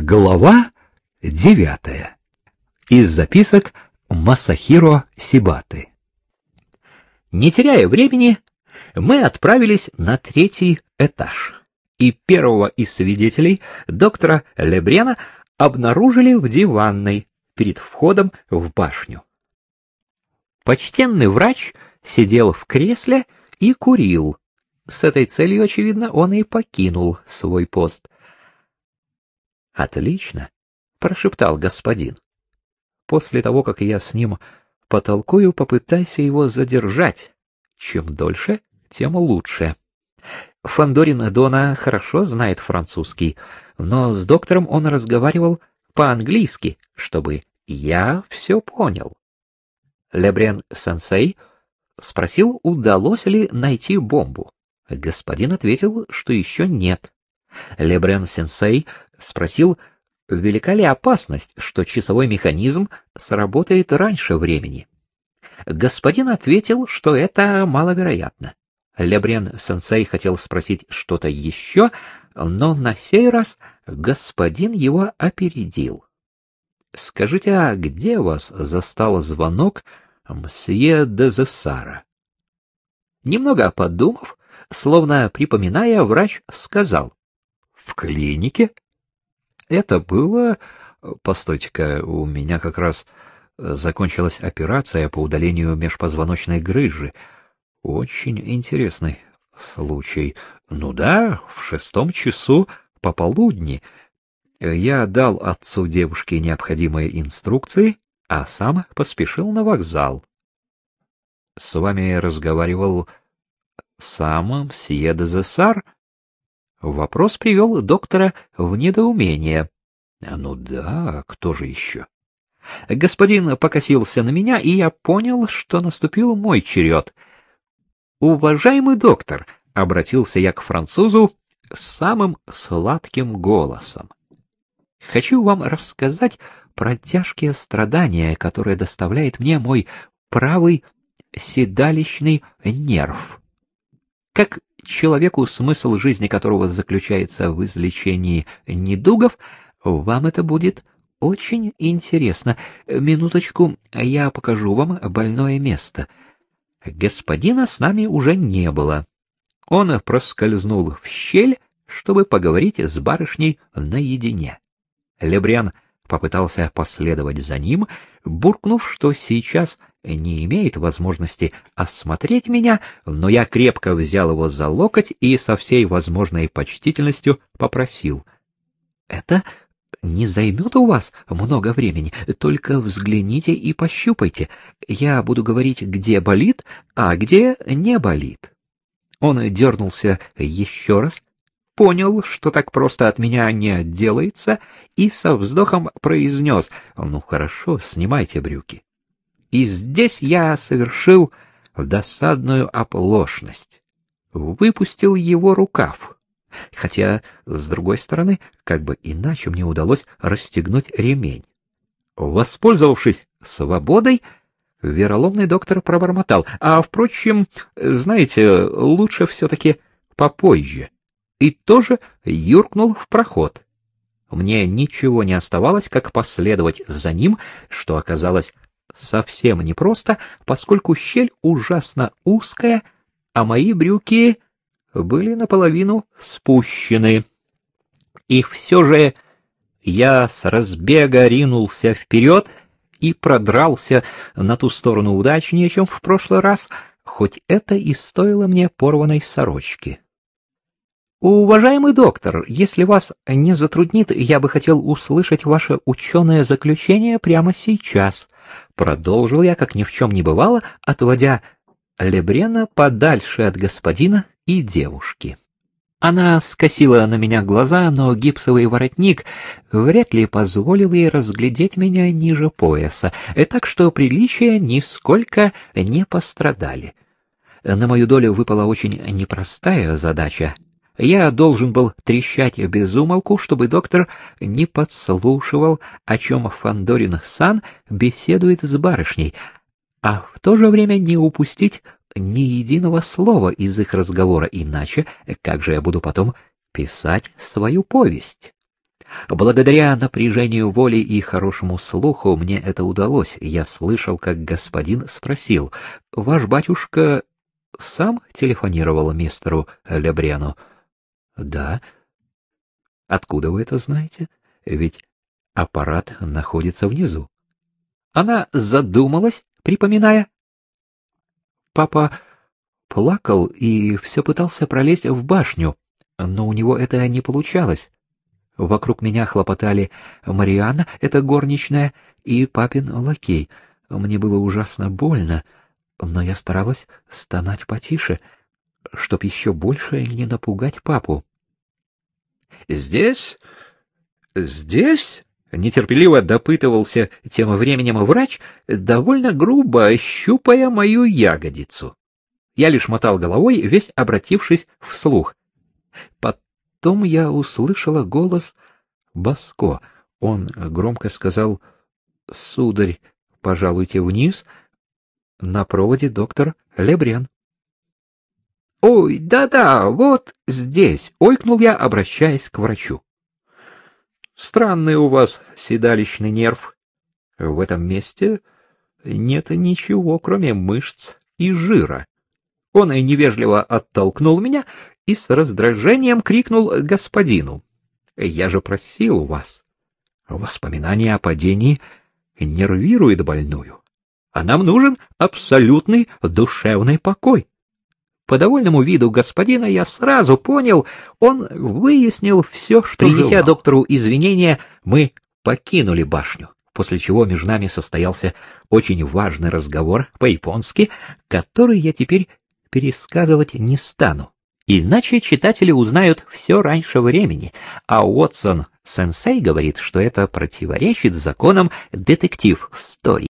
Глава девятая. Из записок Масахиро Сибаты. Не теряя времени, мы отправились на третий этаж, и первого из свидетелей, доктора Лебрена, обнаружили в диванной перед входом в башню. Почтенный врач сидел в кресле и курил. С этой целью, очевидно, он и покинул свой пост — Отлично, прошептал господин. После того, как я с ним потолкую, попытайся его задержать. Чем дольше, тем лучше. Фандорин Дона хорошо знает французский, но с доктором он разговаривал по-английски, чтобы я все понял. Лебрен Сенсей спросил, удалось ли найти бомбу. Господин ответил, что еще нет. Лебрен Сенсей спросил, велика ли опасность, что часовой механизм сработает раньше времени. Господин ответил, что это маловероятно. Лебрен Сенсей хотел спросить что-то еще, но на сей раз господин его опередил. — Скажите, а где вас застал звонок мсье де Зессара? Немного подумав, словно припоминая, врач сказал. — В клинике? Это было... Постойте-ка, у меня как раз закончилась операция по удалению межпозвоночной грыжи. Очень интересный случай. Ну да, в шестом часу пополудни я дал отцу девушки необходимые инструкции, а сам поспешил на вокзал. С вами разговаривал сам мсье де Вопрос привел доктора в недоумение. А ну да, кто же еще? Господин покосился на меня, и я понял, что наступил мой черед. Уважаемый доктор, обратился я к французу самым сладким голосом. Хочу вам рассказать про тяжкие страдания, которые доставляет мне мой правый седалищный нерв. Как человеку, смысл жизни которого заключается в излечении недугов, вам это будет очень интересно. Минуточку, я покажу вам больное место. Господина с нами уже не было. Он проскользнул в щель, чтобы поговорить с барышней наедине. Лебрян попытался последовать за ним, буркнув, что сейчас не имеет возможности осмотреть меня, но я крепко взял его за локоть и со всей возможной почтительностью попросил. — Это не займет у вас много времени, только взгляните и пощупайте. Я буду говорить, где болит, а где не болит. Он дернулся еще раз, понял, что так просто от меня не отделается, и со вздохом произнес, «Ну хорошо, снимайте брюки». И здесь я совершил досадную оплошность. Выпустил его рукав. Хотя, с другой стороны, как бы иначе мне удалось расстегнуть ремень. Воспользовавшись свободой, вероломный доктор пробормотал. А, впрочем, знаете, лучше все-таки попозже. И тоже юркнул в проход. Мне ничего не оставалось, как последовать за ним, что оказалось совсем непросто, поскольку щель ужасно узкая, а мои брюки были наполовину спущены. И все же я с разбега ринулся вперед и продрался на ту сторону удачнее, чем в прошлый раз, хоть это и стоило мне порванной сорочки. Уважаемый доктор, если вас не затруднит, я бы хотел услышать ваше ученое заключение прямо сейчас. Продолжил я, как ни в чем не бывало, отводя Лебрена подальше от господина и девушки. Она скосила на меня глаза, но гипсовый воротник вряд ли позволил ей разглядеть меня ниже пояса, и так что приличия нисколько не пострадали. На мою долю выпала очень непростая задача я должен был трещать без умолку, чтобы доктор не подслушивал, о чем Фандорин Сан беседует с барышней, а в то же время не упустить ни единого слова из их разговора, иначе как же я буду потом писать свою повесть? Благодаря напряжению воли и хорошему слуху мне это удалось. Я слышал, как господин спросил, «Ваш батюшка сам телефонировал мистеру Лебрену?» «Да». «Откуда вы это знаете? Ведь аппарат находится внизу». Она задумалась, припоминая. Папа плакал и все пытался пролезть в башню, но у него это не получалось. Вокруг меня хлопотали Марианна, это горничная, и папин лакей. Мне было ужасно больно, но я старалась стонать потише, чтоб еще больше не напугать папу. — Здесь? Здесь? — нетерпеливо допытывался тем временем врач, довольно грубо щупая мою ягодицу. Я лишь мотал головой, весь обратившись вслух. Потом я услышала голос Баско. Он громко сказал «Сударь, пожалуйте вниз». На проводе доктор Лебрен. «Ой, да-да, вот здесь!» — ойкнул я, обращаясь к врачу. «Странный у вас седалищный нерв. В этом месте нет ничего, кроме мышц и жира». Он невежливо оттолкнул меня и с раздражением крикнул господину. «Я же просил вас. Воспоминание о падении нервирует больную, а нам нужен абсолютный душевный покой». По довольному виду господина я сразу понял, он выяснил все, что Принеся желал. доктору извинения, мы покинули башню, после чего между нами состоялся очень важный разговор по-японски, который я теперь пересказывать не стану. Иначе читатели узнают все раньше времени, а Уотсон Сенсей говорит, что это противоречит законам детектив-стори.